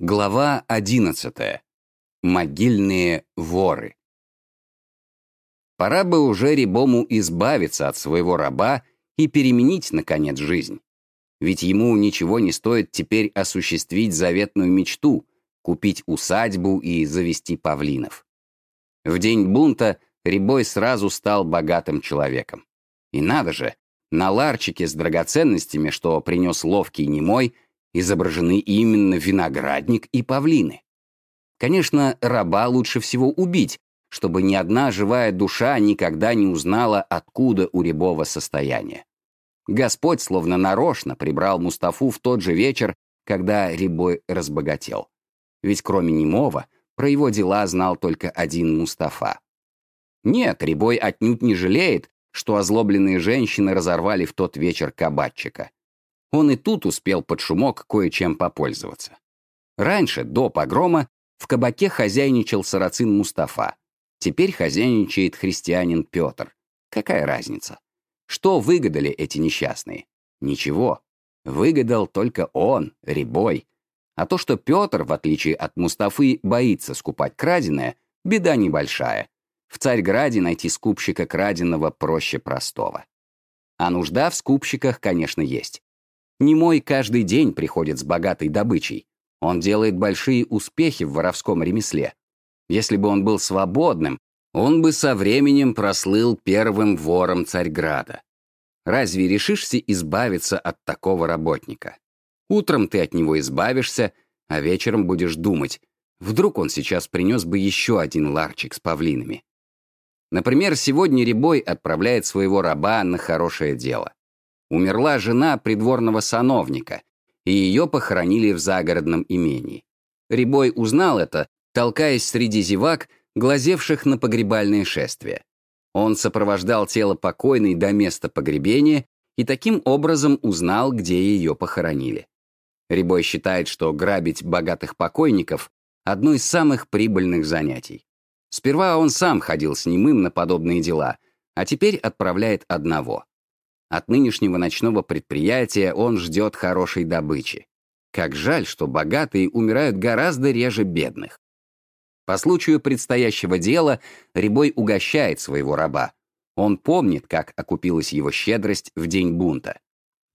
Глава 11. Могильные воры. Пора бы уже Рябому избавиться от своего раба и переменить, наконец, жизнь. Ведь ему ничего не стоит теперь осуществить заветную мечту — купить усадьбу и завести павлинов. В день бунта Рябой сразу стал богатым человеком. И надо же, на ларчике с драгоценностями, что принес ловкий немой, изображены именно виноградник и павлины. Конечно, раба лучше всего убить, чтобы ни одна живая душа никогда не узнала, откуда у Рябова состояние. Господь словно нарочно прибрал Мустафу в тот же вечер, когда Рябой разбогател. Ведь кроме немого, про его дела знал только один Мустафа. Нет, Рябой отнюдь не жалеет, что озлобленные женщины разорвали в тот вечер кабачика. Он и тут успел под шумок кое-чем попользоваться. Раньше, до погрома, в кабаке хозяйничал сарацин Мустафа. Теперь хозяйничает христианин Петр. Какая разница? Что выгадали эти несчастные? Ничего. Выгадал только он, Рябой. А то, что Петр, в отличие от Мустафы, боится скупать краденое, беда небольшая. В Царьграде найти скупщика краденого проще простого. А нужда в скупщиках, конечно, есть. Немой каждый день приходит с богатой добычей. Он делает большие успехи в воровском ремесле. Если бы он был свободным, он бы со временем прослыл первым вором Царьграда. Разве решишься избавиться от такого работника? Утром ты от него избавишься, а вечером будешь думать, вдруг он сейчас принес бы еще один ларчик с павлинами. Например, сегодня Рябой отправляет своего раба на хорошее дело. Умерла жена придворного сановника, и ее похоронили в загородном имении. Рябой узнал это, толкаясь среди зевак, глазевших на погребальное шествие. Он сопровождал тело покойной до места погребения и таким образом узнал, где ее похоронили. Рябой считает, что грабить богатых покойников — одно из самых прибыльных занятий. Сперва он сам ходил с немым на подобные дела, а теперь отправляет одного. От нынешнего ночного предприятия он ждет хорошей добычи. Как жаль, что богатые умирают гораздо реже бедных. По случаю предстоящего дела Рябой угощает своего раба. Он помнит, как окупилась его щедрость в день бунта.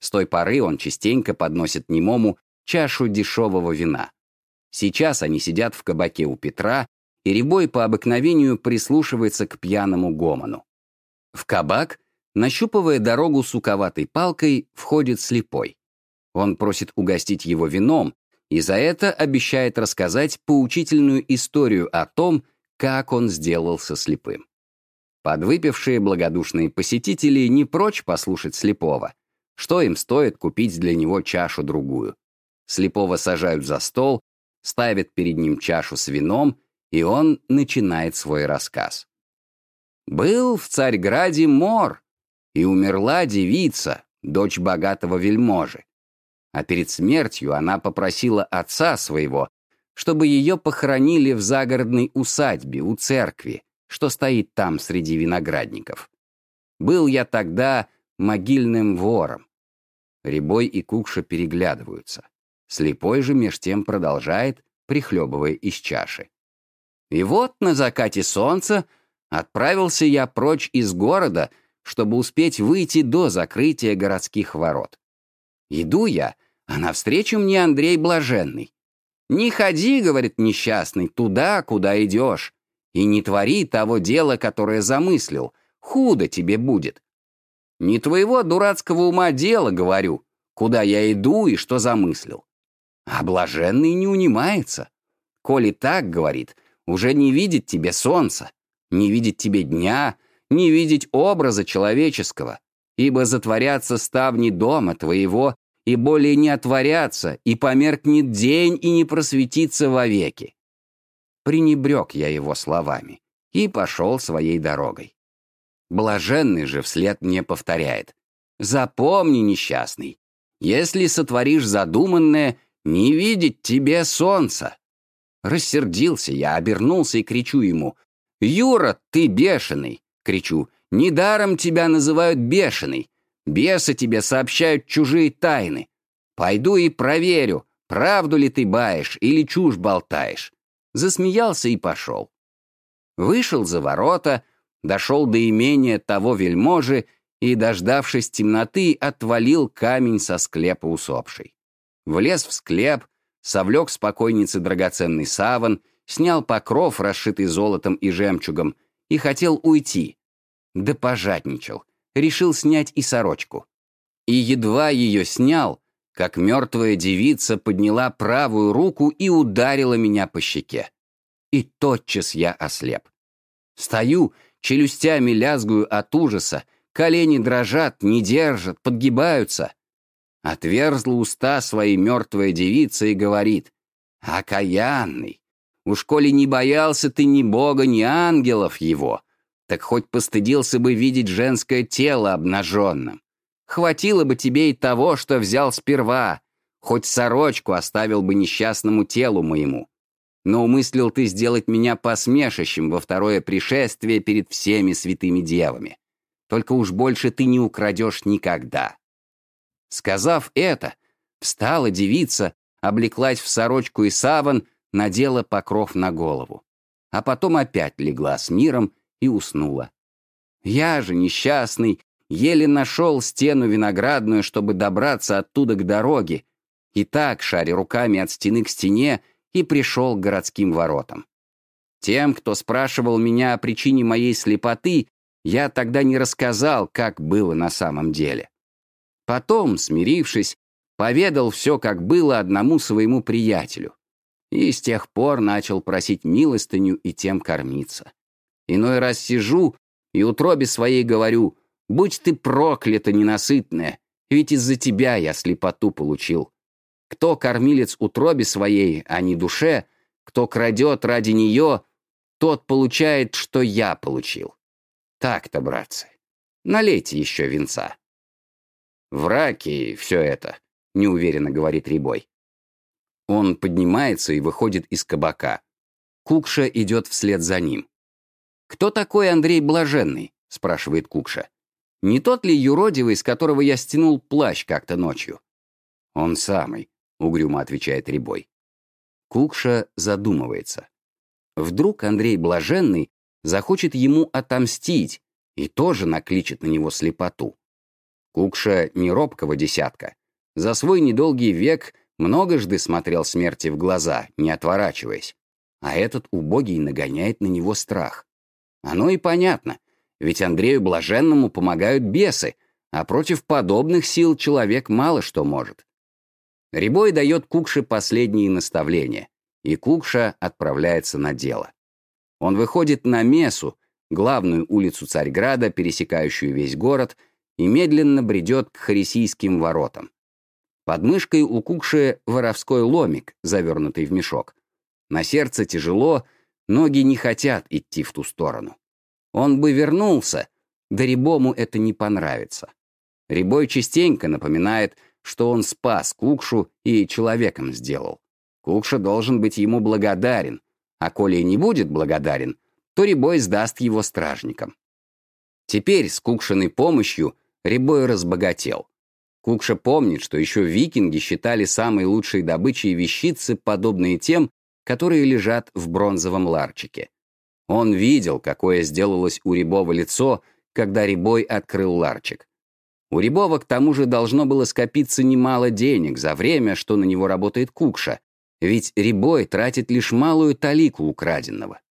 С той поры он частенько подносит немому чашу дешевого вина. Сейчас они сидят в кабаке у Петра, и Рябой по обыкновению прислушивается к пьяному гомону. В кабак Нащупывая дорогу суковатой палкой, входит слепой. Он просит угостить его вином, и за это обещает рассказать поучительную историю о том, как он сделался слепым. Подвыпившие благодушные посетители не прочь послушать слепого. Что им стоит купить для него чашу-другую? Слепого сажают за стол, ставят перед ним чашу с вином, и он начинает свой рассказ. «Был в Царьграде мор, и умерла девица, дочь богатого вельможи. А перед смертью она попросила отца своего, чтобы ее похоронили в загородной усадьбе у церкви, что стоит там среди виноградников. Был я тогда могильным вором. Рябой и Кукша переглядываются. Слепой же меж тем продолжает, прихлебывая из чаши. И вот на закате солнца отправился я прочь из города — чтобы успеть выйти до закрытия городских ворот. Иду я, а навстречу мне Андрей Блаженный. «Не ходи, — говорит несчастный, — туда, куда идешь, и не твори того дела, которое замыслил, худо тебе будет. Не твоего дурацкого ума дело, говорю, куда я иду и что замыслил. А блаженный не унимается. Коли так, — говорит, — уже не видит тебе солнца, не видит тебе дня, — не видеть образа человеческого, ибо затворятся ставни дома твоего, и более не отворятся, и померкнет день, и не просветится вовеки. Пренебрег я его словами и пошел своей дорогой. Блаженный же вслед мне повторяет. «Запомни, несчастный, если сотворишь задуманное, не видеть тебе солнца». Рассердился я, обернулся и кричу ему. «Юра, ты бешеный! Кричу. «Недаром тебя называют бешеный. Бесы тебе сообщают чужие тайны. Пойду и проверю, Правду ли ты баешь или чушь болтаешь? Засмеялся и пошел. Вышел за ворота, дошел до имения того вельможи и, дождавшись темноты, отвалил камень со склепа усопшей. Влез в склеп, совлек с драгоценный саван, снял покров, расшитый золотом и жемчугом, и хотел уйти. Да пожадничал, решил снять и сорочку. И едва ее снял, как мертвая девица подняла правую руку и ударила меня по щеке. И тотчас я ослеп. Стою, челюстями лязгую от ужаса, колени дрожат, не держат, подгибаются. Отверзла уста своей мертвая девица и говорит, «Окаянный, уж коли не боялся ты ни Бога, ни ангелов его, так хоть постыдился бы видеть женское тело обнаженным. Хватило бы тебе и того, что взял сперва, хоть сорочку оставил бы несчастному телу моему. Но умыслил ты сделать меня посмешищем во второе пришествие перед всеми святыми девами. Только уж больше ты не украдешь никогда. Сказав это, встала девица, облеклась в сорочку и саван, надела покров на голову. А потом опять легла с миром и уснула. Я же, несчастный, еле нашел стену виноградную, чтобы добраться оттуда к дороге, и так, шаря руками от стены к стене, и пришел к городским воротам. Тем, кто спрашивал меня о причине моей слепоты, я тогда не рассказал, как было на самом деле. Потом, смирившись, поведал все, как было одному своему приятелю. И с тех пор начал просить милостыню и тем кормиться. Иной раз сижу и утробе своей говорю, будь ты проклята, ненасытная, ведь из-за тебя я слепоту получил. Кто кормилец утробе своей, а не душе, кто крадет ради нее, тот получает, что я получил. Так-то, братцы, налейте еще венца. Враки все это, неуверенно говорит Рябой. Он поднимается и выходит из кабака. Кукша идет вслед за ним. «Кто такой Андрей Блаженный?» — спрашивает Кукша. «Не тот ли юродивый, из которого я стянул плащ как-то ночью?» «Он самый», — угрюмо отвечает Рябой. Кукша задумывается. Вдруг Андрей Блаженный захочет ему отомстить и тоже накличет на него слепоту. Кукша не робкого десятка. За свой недолгий век многожды смотрел смерти в глаза, не отворачиваясь. А этот убогий нагоняет на него страх. Оно и понятно, ведь Андрею Блаженному помогают бесы, а против подобных сил человек мало что может. Рябой дает Кукше последние наставления, и Кукша отправляется на дело. Он выходит на Месу, главную улицу Царьграда, пересекающую весь город, и медленно бредет к Харисийским воротам. Под мышкой у Кукши воровской ломик, завернутый в мешок. На сердце тяжело, ноги не хотят идти в ту сторону. Он бы вернулся, да Рябому это не понравится. Рябой частенько напоминает, что он спас Кукшу и человеком сделал. Кукша должен быть ему благодарен, а коли не будет благодарен, то Рябой сдаст его стражникам. Теперь с Кукшиной помощью Рябой разбогател. Кукша помнит, что еще викинги считали самой лучшей добычей вещицы, подобные тем, которые лежат в бронзовом ларчике. Он видел, какое сделалось у Рябова лицо, когда Рябой открыл ларчик. У Рябова к тому же должно было скопиться немало денег за время, что на него работает Кукша, ведь Рябой тратит лишь малую талику украденного.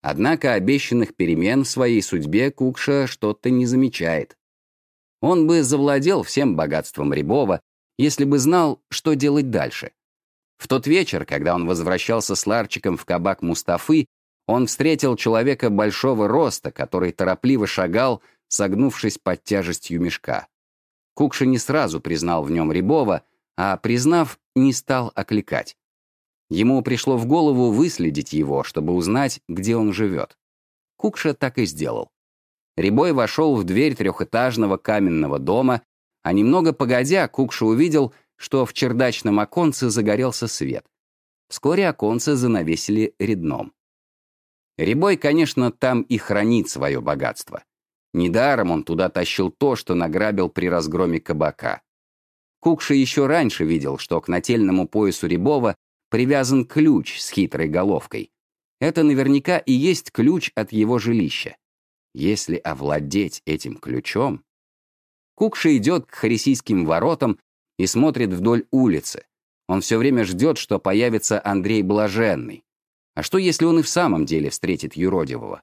Однако обещанных перемен в своей судьбе Кукша что-то не замечает. Он бы завладел всем богатством Рябова, если бы знал, что делать дальше. В тот вечер, когда он возвращался с Ларчиком в кабак Мустафы, он встретил человека большого роста, который торопливо шагал, согнувшись под тяжестью мешка. Кукша не сразу признал в нем Рябова, а, признав, не стал окликать. Ему пришло в голову выследить его, чтобы узнать, где он живет. Кукша так и сделал. Рябой вошел в дверь трехэтажного каменного дома, а немного погодя Кукша увидел, что в чердачном оконце загорелся свет. Вскоре оконце занавесили редном. Рябой, конечно, там и хранит свое богатство. Недаром он туда тащил то, что награбил при разгроме кабака. Кукша еще раньше видел, что к нательному поясу Рябова привязан ключ с хитрой головкой. Это наверняка и есть ключ от его жилища. Если овладеть этим ключом... Кукша идет к Харисийским воротам и смотрит вдоль улицы. Он все время ждет, что появится Андрей Блаженный. А что, если он и в самом деле встретит юродивого?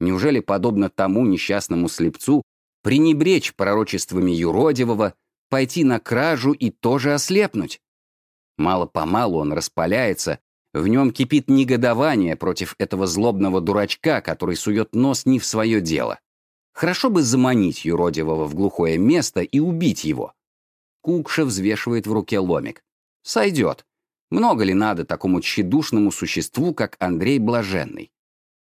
Неужели, подобно тому несчастному слепцу, пренебречь пророчествами юродивого, пойти на кражу и тоже ослепнуть? Мало-помалу он распаляется, в нем кипит негодование против этого злобного дурачка, который сует нос не в свое дело. Хорошо бы заманить юродивого в глухое место и убить его. Кукша взвешивает в руке ломик. Сойдет. Много ли надо такому тщедушному существу, как Андрей Блаженный?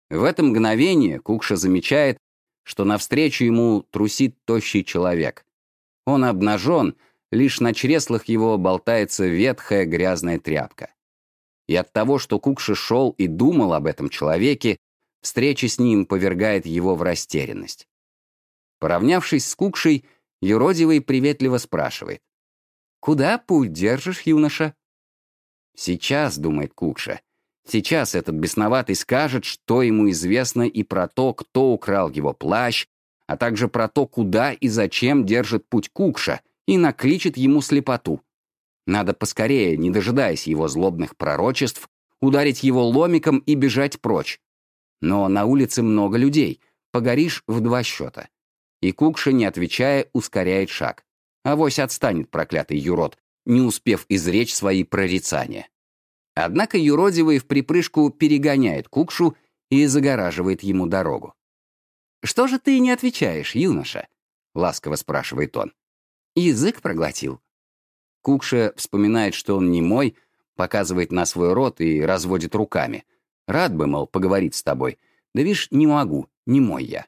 В это мгновение Кукша замечает, что навстречу ему трусит тощий человек. Он обнажен, лишь на чреслах его болтается ветхая грязная тряпка. И от того, что Кукша шел и думал об этом человеке, встреча с ним повергает его в растерянность. Поравнявшись с Кукшей, юродивый приветливо спрашивает. «Куда путь держишь, юноша?» «Сейчас», — думает Кукша, — «сейчас этот бесноватый скажет, что ему известно и про то, кто украл его плащ, а также про то, куда и зачем держит путь Кукша, и накличет ему слепоту. Надо поскорее, не дожидаясь его злобных пророчеств, ударить его ломиком и бежать прочь. Но на улице много людей, погоришь в два счета. И Кукша, не отвечая, ускоряет шаг. Авось отстанет проклятый юрод, не успев изречь свои прорицания. Однако юродивый в припрыжку перегоняет Кукшу и загораживает ему дорогу. «Что же ты не отвечаешь, юноша?» — ласково спрашивает он. «Язык проглотил. Кукша вспоминает, что он не мой, показывает на свой рот и разводит руками. Рад бы, мол, поговорить с тобой. Да видишь, не могу, не мой я.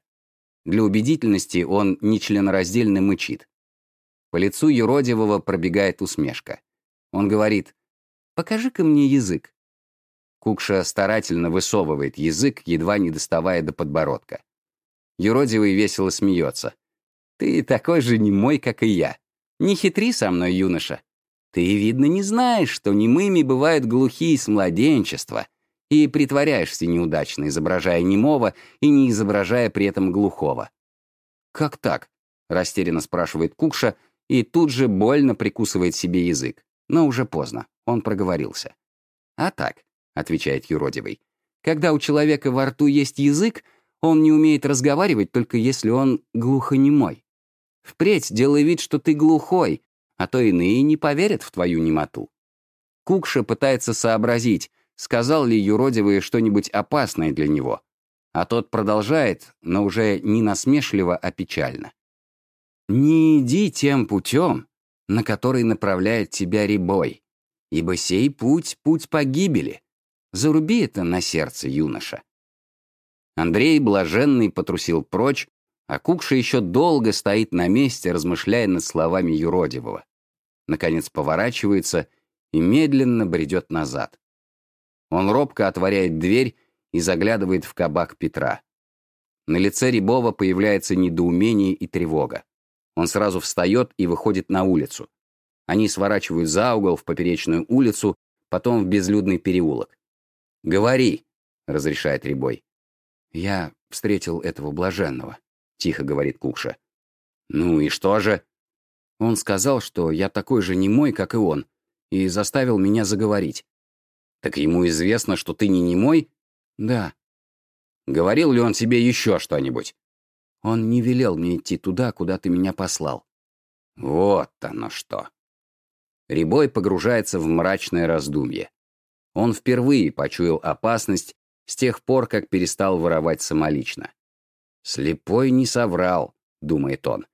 Для убедительности он нечленораздельно мычит. По лицу юродивого пробегает усмешка. Он говорит, «Покажи-ка мне язык». Кукша старательно высовывает язык, едва не доставая до подбородка. Юродивый весело смеется. «Ты такой же немой, как и я. Не хитри со мной, юноша. Ты, видно, не знаешь, что немыми бывают глухие с младенчества, и притворяешься неудачно, изображая немого и не изображая при этом глухого. «Как так?» — растерянно спрашивает Кукша и тут же больно прикусывает себе язык. Но уже поздно, он проговорился. «А так», — отвечает юродивый, «когда у человека во рту есть язык, он не умеет разговаривать, только если он глухонемой. Впредь делай вид, что ты глухой, а то иные не поверят в твою немоту. Кукша пытается сообразить, сказал ли юродивый что-нибудь опасное для него. А тот продолжает, но уже не насмешливо, а печально. «Не иди тем путем, на который направляет тебя ребой, ибо сей путь — путь погибели. Заруби это на сердце, юноша». Андрей, блаженный, потрусил прочь, а Кукша еще долго стоит на месте, размышляя над словами юродивого наконец поворачивается и медленно бредет назад. Он робко отворяет дверь и заглядывает в кабак Петра. На лице Рябова появляется недоумение и тревога. Он сразу встает и выходит на улицу. Они сворачивают за угол в поперечную улицу, потом в безлюдный переулок. «Говори», — разрешает Рябой. «Я встретил этого блаженного», — тихо говорит Кукша. «Ну и что же?» Он сказал, что я такой же немой, как и он, и заставил меня заговорить. «Так ему известно, что ты не немой?» «Да». «Говорил ли он тебе еще что-нибудь?» «Он не велел мне идти туда, куда ты меня послал». «Вот оно что!» Рябой погружается в мрачное раздумье. Он впервые почуял опасность с тех пор, как перестал воровать самолично. «Слепой не соврал», — думает он.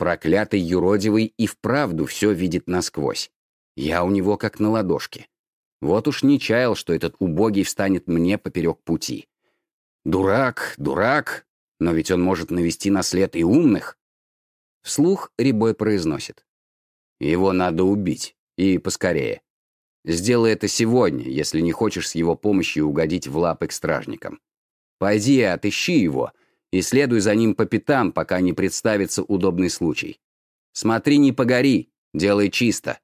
Проклятый юродивый и вправду все видит насквозь. Я у него как на ладошке. Вот уж не чаял, что этот убогий встанет мне поперек пути. Дурак, дурак, но ведь он может навести на след и умных. Вслух Рябой произносит. Его надо убить, и поскорее. Сделай это сегодня, если не хочешь с его помощью угодить в лапы к стражникам. Пойди и отыщи его, и следуй за ним по пятам, пока не представится удобный случай. Смотри, не погори, Делай чисто.